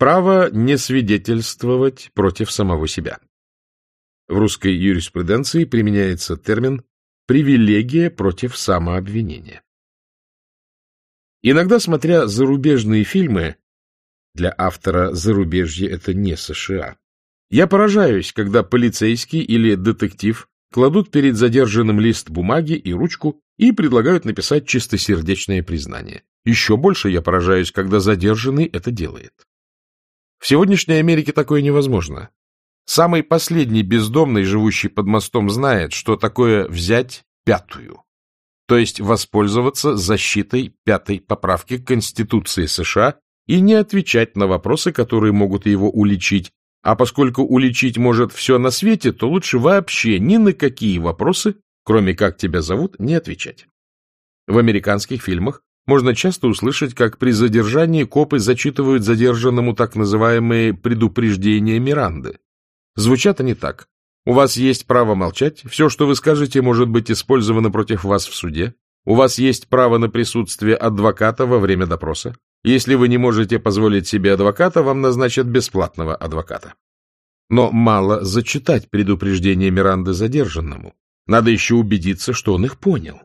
Право не свидетельствовать против самого себя. В русской юриспруденции применяется термин «привилегия против самообвинения». Иногда, смотря зарубежные фильмы, для автора зарубежье это не США, я поражаюсь, когда полицейский или детектив кладут перед задержанным лист бумаги и ручку и предлагают написать чистосердечное признание. Еще больше я поражаюсь, когда задержанный это делает. В сегодняшней Америке такое невозможно. Самый последний бездомный, живущий под мостом, знает, что такое взять пятую, то есть воспользоваться защитой пятой поправки Конституции США и не отвечать на вопросы, которые могут его уличить, а поскольку уличить может все на свете, то лучше вообще ни на какие вопросы, кроме как тебя зовут, не отвечать. В американских фильмах можно часто услышать, как при задержании копы зачитывают задержанному так называемые предупреждения Миранды. Звучат они так. У вас есть право молчать, все, что вы скажете, может быть использовано против вас в суде. У вас есть право на присутствие адвоката во время допроса. Если вы не можете позволить себе адвоката, вам назначат бесплатного адвоката. Но мало зачитать предупреждение Миранды задержанному. Надо еще убедиться, что он их понял.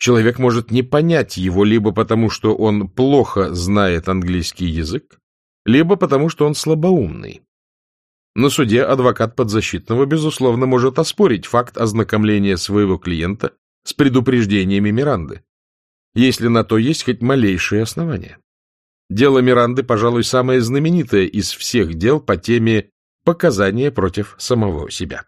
Человек может не понять его либо потому, что он плохо знает английский язык, либо потому, что он слабоумный. На суде адвокат подзащитного, безусловно, может оспорить факт ознакомления своего клиента с предупреждениями Миранды, если на то есть хоть малейшие основания. Дело Миранды, пожалуй, самое знаменитое из всех дел по теме «показания против самого себя».